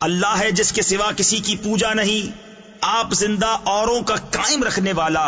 اللہ ہے جس کے سوا کسی کی پوجا نہیں، آپ زندہ اوروں کا قائم رکھنے والا